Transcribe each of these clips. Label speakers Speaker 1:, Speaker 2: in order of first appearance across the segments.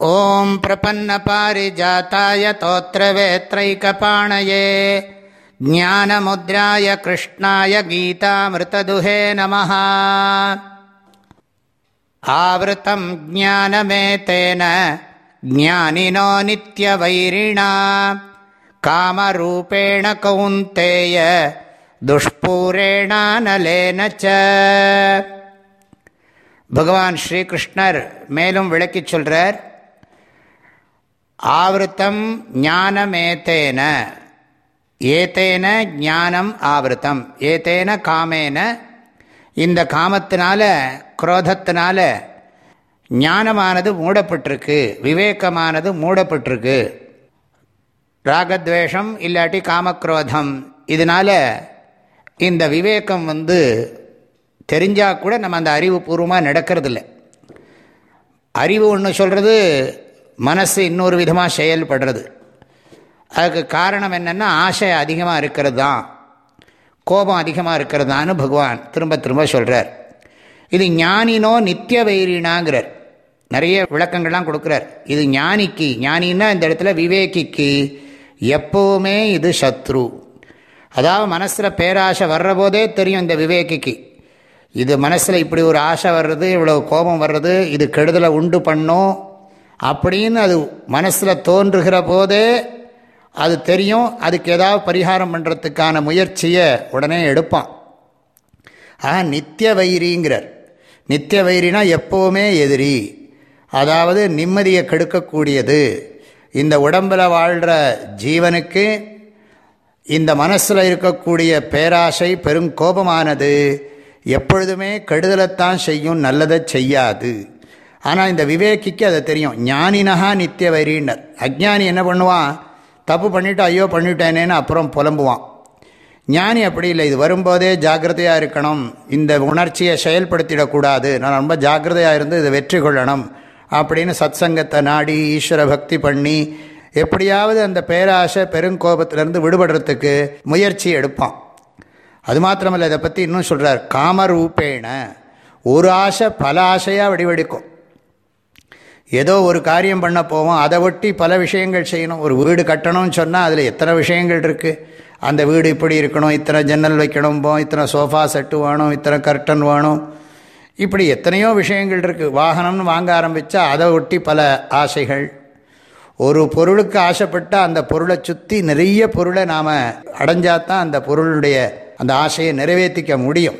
Speaker 1: ॐ प्रपन्नपारिजाताय तोत्रवेत्रैकपाणये ज्ञानमुद्राय कृष्णाय गीतामृतदुहे नमः आवृतं ज्ञानमेतेन ज्ञानिनो नित्यवैरिणा कामरूपेण कौन्तेय துஷ்பூரேணானலேன பகவான் ஸ்ரீகிருஷ்ணர் மேலும் விளக்கிச் சொல்றார் ஆவருத்தம் ஞானமேத்தேன. ஏத்தேன ஞானம் ஆவருத்தம். ஏத்தேன காமேன. இந்த காமத்தினால குரோதத்தினால ஞானமானது மூடப்பட்டிருக்கு. விவேகமானது மூடப்பட்டிருக்கு. ராகத்வேஷம் இல்லாட்டி காமக்ரோதம். இதனால இந்த விவேகம் வந்து தெரிஞ்சால் கூட நம்ம அந்த அறிவு பூர்வமாக நடக்கிறதில்ல. அறிவு ஒன்று சொல்கிறது மனசு இன்னொரு விதமாக செயல்படுறது. அதுக்கு காரணம் என்னென்னா ஆசை அதிகமாக இருக்கிறது தான் கோபம் அதிகமாக இருக்கிறது தான்னு பகவான் திரும்ப திரும்ப சொல்கிறார் இது ஞானினோ நித்திய வைரினாங்கிறார் நிறைய விளக்கங்கள்லாம் கொடுக்குறார். இது ஞானிக்கு ஞானின்னா இந்த இடத்துல விவேகிக்கு எப்போவுமே இது சத்ரு. அதாவது மனசில் பேராசை வர்ற போதே தெரியும் இந்த விவேகிக்கு. இது மனசில் இப்படி ஒரு ஆசை வர்றது இவ்வளோ கோபம் வர்றது இது கெடுதலை உண்டு பண்ணும். அப்படின்னு அது மனசில் தோன்றுகிற போதே அது தெரியும். அதுக்கு ஏதாவது பரிகாரம் பண்ணுறதுக்கான முயற்சியை உடனே எடுப்பான். ஆக நித்திய வைரிங்கிறார் நித்திய வைரினா எப்போவுமே எதிரி. அதாவது நிம்மதியை கெடுக்கக்கூடியது. இந்த உடம்பில் வாழ்கிற ஜீவனுக்கு இந்த மனசில் இருக்கக்கூடிய பேராசை பெருங்கோபமானது எப்பொழுதுமே கெடுதலைத்தான் செய்யும் நல்லதை செய்யாது. ஆனால் இந்த விவேகிக்கு அதை தெரியும். ஞானினஹா நித்திய வைரின்னர் அஜ்ஞானி என்ன பண்ணுவான் தப்பு பண்ணிவிட்டு ஐயோ பண்ணிவிட்டேனேன்னு அப்புறம் புலம்புவான். ஞானி அப்படி இல்லை. இது வரும்போதே ஜாக்கிரதையாக இருக்கணும். இந்த உணர்ச்சியை செயல்படுத்திடக்கூடாது நான் ரொம்ப ஜாக்கிரதையாக இருந்து இதை வெற்றி கொள்ளணும் அப்படின்னு சத் சங்கத்தை நாடி ஈஸ்வர பக்தி பண்ணி எப்படியாவது அந்த பேராசை பெருங்கோபத்திலேருந்து விடுபடுறதுக்கு முயற்சி எடுப்பான். அது மாத்திரமல்ல இதை பற்றி இன்னும் சொல்கிறார் காமரூப்பேன ஒரு ஆசை பல ஆசையாக வடிவெடுக்கும். ஏதோ ஒரு காரியம் பண்ண போவோம் அதை ஒட்டி பல விஷயங்கள் செய்யணும். ஒரு வீடு கட்டணும்னு சொன்னால் அதில் எத்தனை விஷயங்கள் இருக்குது அந்த வீடு இப்படி இருக்கணும் இத்தனை ஜன்னல் வைக்கணும் போ இத்தனை சோஃபா செட்டு வேணும் இத்தனை கர்டன் வேணும். இப்படி எத்தனையோ விஷயங்கள் இருக்குது வாகனம்னு வாங்க ஆரம்பித்தா அதை ஒட்டி பல ஆசைகள். ஒரு பொருளுக்கு ஆசைப்பட்டால் அந்த பொருளை சுற்றி நிறைய பொருளை நாம் அடைஞ்சாதான் அந்த பொருளுடைய அந்த ஆசையை நிறைவேற்றிக்க முடியும்.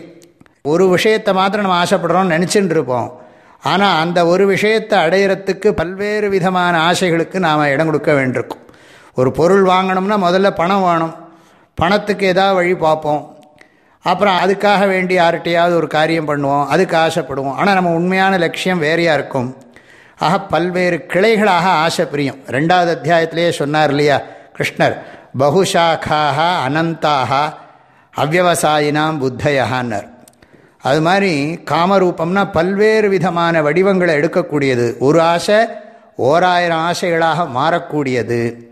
Speaker 1: ஒரு விஷயத்தை மாத்திரம் நம்ம ஆசைப்படுறோம்னு நினச்சிட்டு இருப்போம். ஆனால் அந்த ஒரு விஷயத்தை அடையிறத்துக்கு பல்வேறு விதமான ஆசைகளுக்கு நாம் இடம் கொடுக்க வேண்டியிருக்கும். ஒரு பொருள் வாங்கணும்னா முதல்ல பணம் வேணும். பணத்துக்கு ஏதாவது வழி பார்ப்போம். அப்புறம் அதுக்காக வேண்டி யார்கிட்டையாவது ஒரு காரியம் பண்ணுவோம். அதுக்கு ஆசைப்படுவோம். ஆனால் நம்ம உண்மையான லட்சியம் வேறையாக இருக்கும். ஆக பல்வேறு கிளைகளாக ஆசை பிரியும். ரெண்டாவது அத்தியாயத்திலேயே சொன்னார் இல்லையா கிருஷ்ணர் பகுஷாக்காக அனந்தாக அவ்வவசாயினாம் புத்தயகான்னர் அது மாதிரி காமரூபம்னா பல்வேறு விதமான வடிவங்களை எடுக்கக்கூடியது. ஒரு ஆசை ஓராயிரம் ஆசைகளாக மாறக்கூடியது.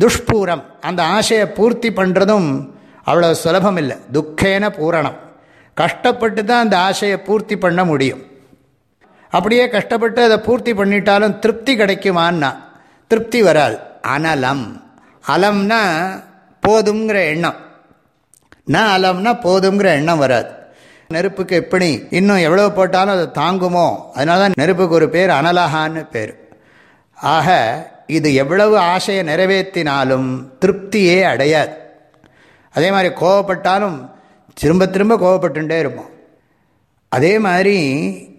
Speaker 1: துஷ்பூரம் அந்த ஆசையை பூர்த்தி பண்ணுறதும் அவ்வளோ சுலபம் இல்லை துக்கேன பூரணம். கஷ்டப்பட்டு தான் அந்த ஆசையை பூர்த்தி பண்ண முடியும். அப்படியே கஷ்டப்பட்டு அதை பூர்த்தி பண்ணிட்டாலும் திருப்தி கிடைக்குமான்னா திருப்தி வராது. அனலம். அலம்னா போதுங்கிற எண்ணம். ந அலம்னா போதுங்கிற எண்ணம் வராது. நெருப்புக்கு எப்படி இன்னும் எவ்வளோ போட்டாலும் அதை தாங்குமோ? அதனால தான் நெருப்புக்கு ஒரு பேர் அனலகான்னு பேர். ஆக இது எவ்வளவு ஆசையை நிறைவேற்றினாலும் திருப்தியே அடையாது. அதே மாதிரி கோவப்பட்டாலும் திரும்ப திரும்ப கோவப்பட்டுட்டே இருப்போம். அதே மாதிரி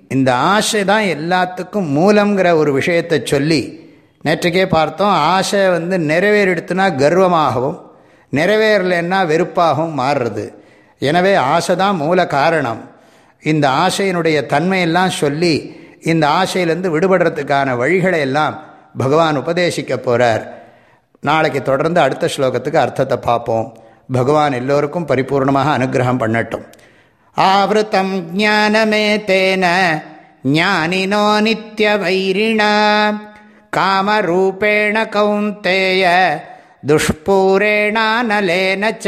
Speaker 1: இந்த ஆசை தான் எல்லாத்துக்கும் மூலங்கிற ஒரு விஷயத்தை சொல்லி நேற்றுக்கே பார்த்தோம் ஆசை வந்து நிறைவேறிடுத்துனா கர்வமாகவும் நிறைவேறலைன்னா வெறுப்பாகவும் மாறுறது. எனவே ஆசை தான் மூல காரணம். இந்த ஆசையினுடைய தன்மையெல்லாம் சொல்லி இந்த ஆசையிலேருந்து விடுபடுறதுக்கான வழிகளை எல்லாம் பகவான் உபதேசிக்க போகிறார் நாளைக்கு தொடர்ந்து அடுத்த ஸ்லோகத்துக்கு அர்த்தத்தை பார்ப்போம். பகவான் எல்லோருக்கும் பரிபூர்ணமாக அனுகிரகம் பண்ணட்டும். ஆவருத்தம் ஜானமே தேன ஞானினோ நித்திய வைரிணா காமரூபேண கௌந்தேய துஷ்பூரேணானலேனச்ச